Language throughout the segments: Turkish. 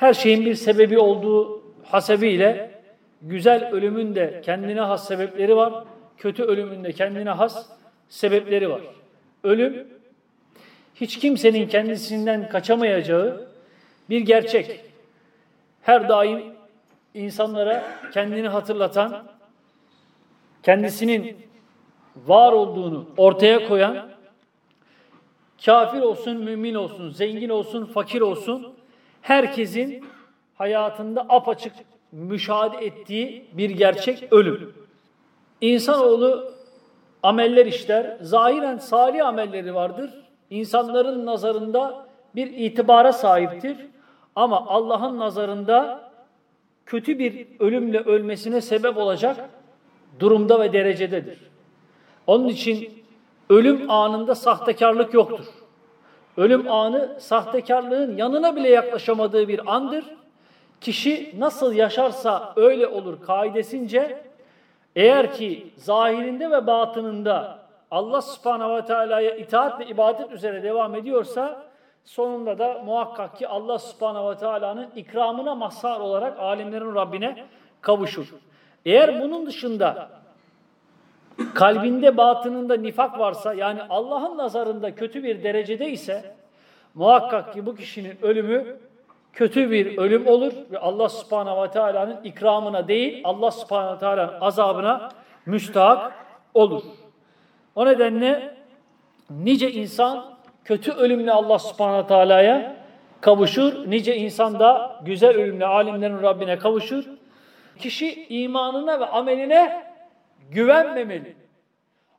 her şeyin bir sebebi olduğu hasebiyle güzel ölümün de kendine has sebepleri var, kötü ölümün de kendine has sebepleri var. Ölüm hiç kimsenin kendisinden kaçamayacağı bir gerçek. Her daim insanlara kendini hatırlatan, kendisinin var olduğunu ortaya koyan, kafir olsun, mümin olsun, zengin olsun, fakir olsun, herkesin hayatında apaçık müşahede ettiği bir gerçek ölüm. İnsanoğlu ameller işler, zahiren salih amelleri vardır. İnsanların nazarında bir itibara sahiptir. Ama Allah'ın nazarında kötü bir ölümle ölmesine sebep olacak durumda ve derecededir. Onun için ölüm anında sahtekarlık yoktur. Ölüm anı sahtekarlığın yanına bile yaklaşamadığı bir andır. Kişi nasıl yaşarsa öyle olur kaidesince eğer ki zahirinde ve batınında Allah subhanahu ve teala'ya itaat ve ibadet üzere devam ediyorsa sonunda da muhakkak ki Allah subhanahu ve teala'nın ikramına mazhar olarak alemlerin Rabbine kavuşur. Eğer bunun dışında kalbinde batınında nifak varsa yani Allah'ın nazarında kötü bir derecede ise muhakkak ki bu kişinin ölümü kötü bir ölüm olur ve Allah subhanahu ve teala'nın ikramına değil Allah subhanahu ve teala'nın azabına müstahak olur. O nedenle nice insan kötü ölümle Allah subhanahu teala'ya kavuşur. Nice insan da güzel ölümle alimlerin Rabbine kavuşur. Kişi imanına ve ameline güvenmemeli.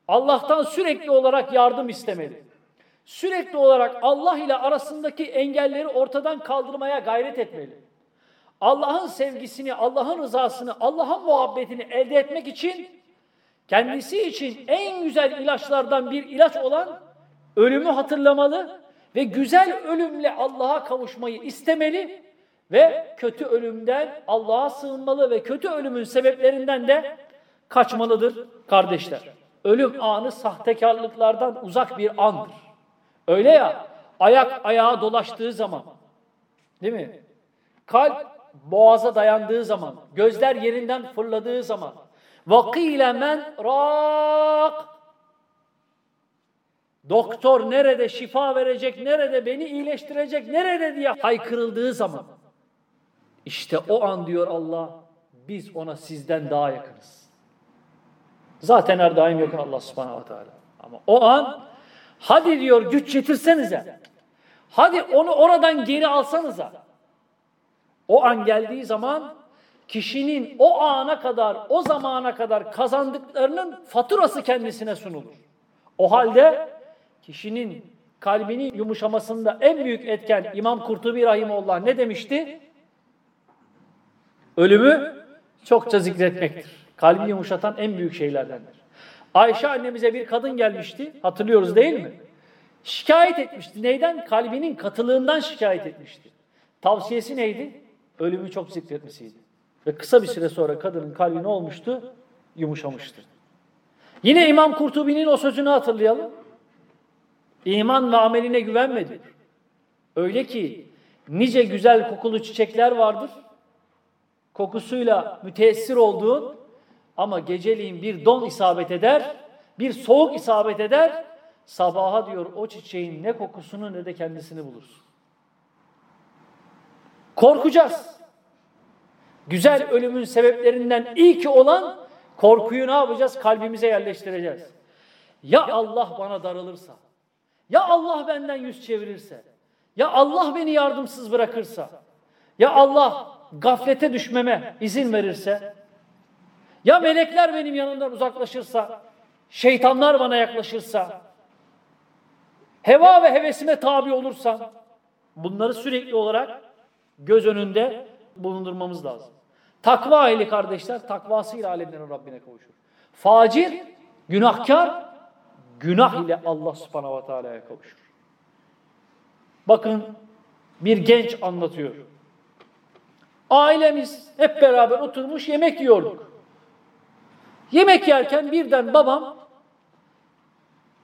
Allah'tan sürekli olarak yardım istemeli. Sürekli olarak Allah ile arasındaki engelleri ortadan kaldırmaya gayret etmeli. Allah'ın sevgisini, Allah'ın rızasını, Allah'ın muhabbetini elde etmek için kendisi için en güzel ilaçlardan bir ilaç olan ölümü hatırlamalı ve güzel ölümle Allah'a kavuşmayı istemeli ve kötü ölümden Allah'a sığınmalı ve kötü ölümün sebeplerinden de kaçmalıdır kardeşler. Ölüm anı sahtekarlıklardan uzak bir andır. Öyle ya, ayak ayağa dolaştığı zaman, değil mi? Kalp boğaza dayandığı zaman, gözler yerinden fırladığı zaman, vakile men rak Doktor nerede şifa verecek, nerede beni iyileştirecek, nerede diye haykırıldığı zaman işte o an diyor Allah biz ona sizden daha yakınız. Zaten her daim yakın Allah subhanahu wa ta'ala. Ama o an hadi diyor güç yetirsenize. Hadi onu oradan geri alsanıza. O an geldiği zaman kişinin o ana kadar, o zamana kadar kazandıklarının faturası kendisine sunulur. O halde kişinin kalbinin yumuşamasında en büyük etken İmam Kurtubi Rahimullah ne demişti? Ölümü çokça zikretmektir. Kalbi yumuşatan en büyük şeylerdendir. Ayşe annemize bir kadın gelmişti. Hatırlıyoruz değil mi? Şikayet etmişti. Neyden? Kalbinin katılığından şikayet etmişti. Tavsiyesi neydi? Ölümü çok zikretmesiydi. Ve kısa bir süre sonra kadının kalbi ne olmuştu? Yumuşamıştı. Yine İmam Kurtubi'nin o sözünü hatırlayalım. İman ve ameline güvenmedi. Öyle ki nice güzel kokulu çiçekler vardır. Kokusuyla müteessir olduğun ama geceliğin bir don isabet eder, bir soğuk isabet eder. Sabaha diyor o çiçeğin ne kokusunu ne de kendisini bulursun. Korkacağız. Güzel ölümün sebeplerinden ilki olan korkuyu ne yapacağız? Kalbimize yerleştireceğiz. Ya Allah bana darılırsa, ya Allah benden yüz çevirirse, ya Allah beni yardımsız bırakırsa, ya Allah gaflete düşmeme izin verirse, ya melekler benim yanımdan uzaklaşırsa, şeytanlar bana yaklaşırsa, heva ve hevesime tabi olursam, bunları sürekli olarak göz önünde bulundurmamız lazım. Takva ehli kardeşler takvasıyla alemlerin Rabbine kavuşur. Facir, günahkar, günah ile Allah subhanahu ve teala'ya kavuşur. Bakın bir genç anlatıyor. Ailemiz hep beraber oturmuş yemek yiyorduk. Yemek yerken birden babam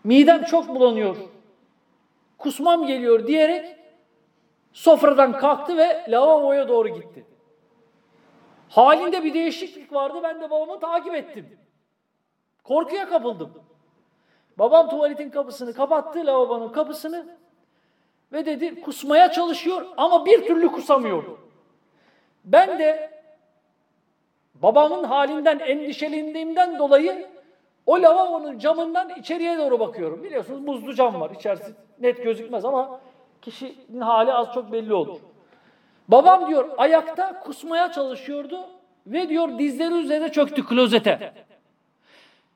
midem çok bulanıyor, kusmam geliyor diyerek Sofradan kalktı ve lavaboya doğru gitti. Halinde bir değişiklik vardı. Ben de babamı takip ettim. Korkuya kapıldım. Babam tuvaletin kapısını kapattı, lavabonun kapısını ve dedi kusmaya çalışıyor ama bir türlü kusamıyor. Ben de babamın halinden endişelendiğimden dolayı o lavabonun camından içeriye doğru bakıyorum. Biliyorsunuz buzlu cam var. İçerisi net gözükmez ama kişinin hali az çok belli olur. Babam diyor ayakta kusmaya çalışıyordu ve diyor dizleri üzerine çöktü klozete.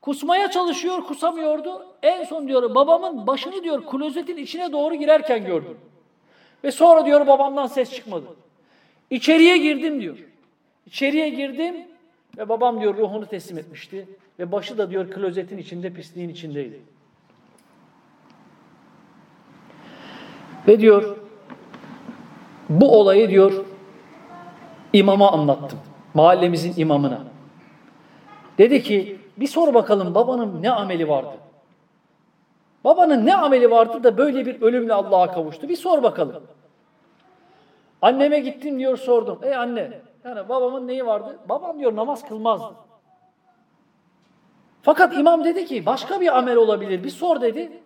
Kusmaya çalışıyor, kusamıyordu. En son diyor babamın başını diyor klozetin içine doğru girerken gördüm. Ve sonra diyor babamdan ses çıkmadı. İçeriye girdim diyor. İçeriye girdim ve babam diyor ruhunu teslim etmişti. Ve başı da diyor klozetin içinde, pisliğin içindeydi. Ve diyor bu olayı diyor imama anlattım. Mahallemizin imamına. Dedi ki bir sor bakalım babanın ne ameli vardı? Babanın ne ameli vardı da böyle bir ölümle Allah'a kavuştu? Bir sor bakalım. Anneme gittim diyor sordum. Ey anne yani babamın neyi vardı? Babam diyor namaz kılmazdı. Fakat imam dedi ki başka bir amel olabilir. Bir sor dedi.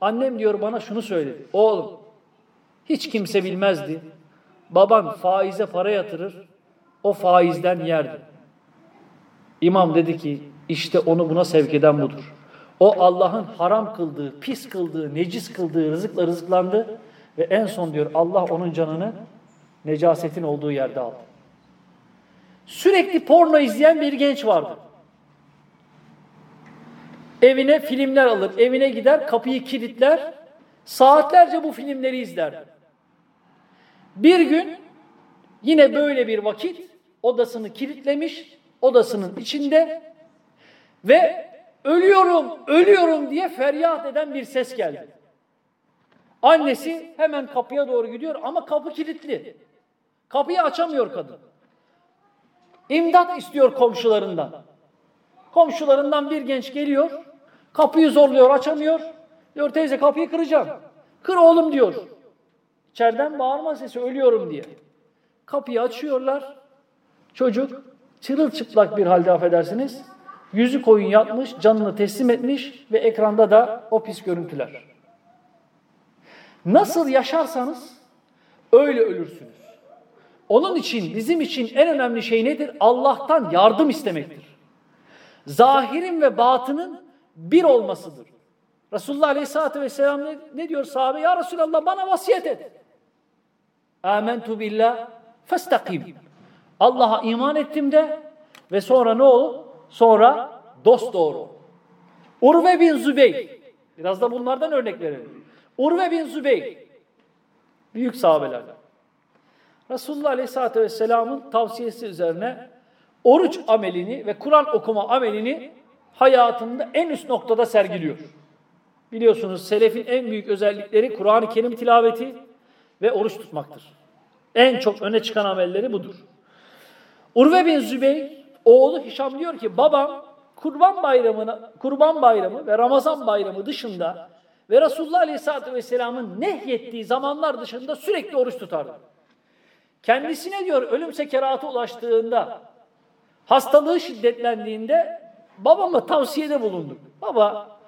Annem diyor bana şunu söyledi. Oğlum hiç kimse bilmezdi. Baban faize para yatırır. O faizden yerdi. İmam dedi ki işte onu buna sevk eden budur. O Allah'ın haram kıldığı, pis kıldığı, necis kıldığı rızıkla rızıklandı ve en son diyor Allah onun canını necasetin olduğu yerde aldı. Sürekli porno izleyen bir genç vardı. Evine filmler alır, evine gider, kapıyı kilitler, saatlerce bu filmleri izlerdi. Bir gün yine böyle bir vakit odasını kilitlemiş, odasının içinde ve ölüyorum, ölüyorum diye feryat eden bir ses geldi. Annesi hemen kapıya doğru gidiyor ama kapı kilitli. Kapıyı açamıyor kadın. İmdat istiyor komşularından. Komşularından bir genç geliyor, kapıyı zorluyor, açamıyor. Diyor teyze kapıyı kıracağım. Kır oğlum diyor. İçeriden bağırma sesi ölüyorum diye. Kapıyı açıyorlar. Çocuk çırılçıplak bir halde affedersiniz. Yüzü koyun yatmış, canını teslim etmiş ve ekranda da o pis görüntüler. Nasıl yaşarsanız öyle ölürsünüz. Onun için bizim için en önemli şey nedir? Allah'tan yardım istemektir. Zahirin ve batının bir olmasıdır. Resulullah Aleyhisselatü Vesselam ne, ne diyor sahabe? Ya Resulallah bana vasiyet et. Amentu billah festakim. Allah'a iman ettim de ve sonra ne olur? Sonra dost doğru. Urve bin Zübey. Biraz da bunlardan örnek verelim. Urve bin Zübey. Büyük sahabelerden. Resulullah Aleyhisselatü Vesselam'ın tavsiyesi üzerine oruç amelini ve Kur'an okuma amelini hayatında en üst noktada sergiliyor. Biliyorsunuz selefin en büyük özellikleri Kur'an-ı Kerim tilaveti ve oruç tutmaktır. En çok öne çıkan amelleri budur. Urve bin Zübey oğlu Hişam diyor ki babam Kurban Bayramı'na Kurban Bayramı ve Ramazan Bayramı dışında ve Resulullah Aleyhisselatü Vesselam'ın nehyettiği zamanlar dışında sürekli oruç tutardı. Kendisine diyor ölüm sekeratı ulaştığında, hastalığı şiddetlendiğinde babama tavsiyede bulunduk. Baba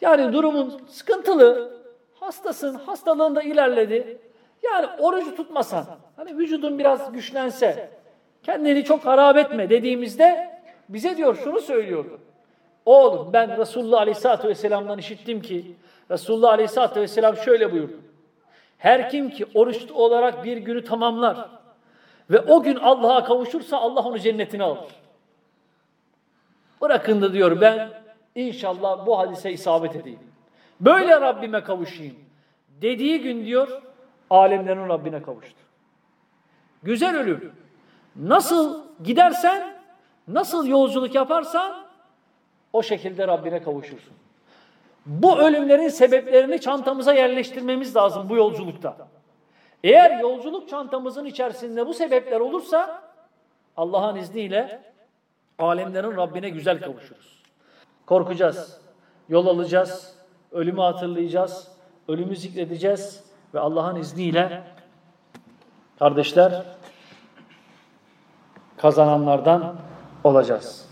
yani durumun sıkıntılı, hastasın, hastalığında ilerledi. Yani orucu tutmasan, hani vücudun biraz güçlense, kendini çok harap etme dediğimizde bize diyor şunu söylüyordu. Oğlum ben Resulullah Aleyhisselatü Vesselam'dan işittim ki Resulullah Aleyhisselatü Vesselam şöyle buyurdu. Her kim ki oruçlu olarak bir günü tamamlar ve o gün Allah'a kavuşursa Allah onu cennetine alır. Bırakın da diyor ben inşallah bu hadise isabet edeyim. Böyle Rabbime kavuşayım. Dediği gün diyor alemlerin Rabbine kavuştu. Güzel ölüm. Nasıl gidersen, nasıl yolculuk yaparsan o şekilde Rabbine kavuşursun. Bu ölümlerin sebeplerini çantamıza yerleştirmemiz lazım bu yolculukta. Eğer yolculuk çantamızın içerisinde bu sebepler olursa Allah'ın izniyle alemlerin Rabbine güzel kavuşuruz. Korkacağız, yol alacağız, ölümü hatırlayacağız, ölümü zikredeceğiz ve Allah'ın izniyle kardeşler kazananlardan olacağız.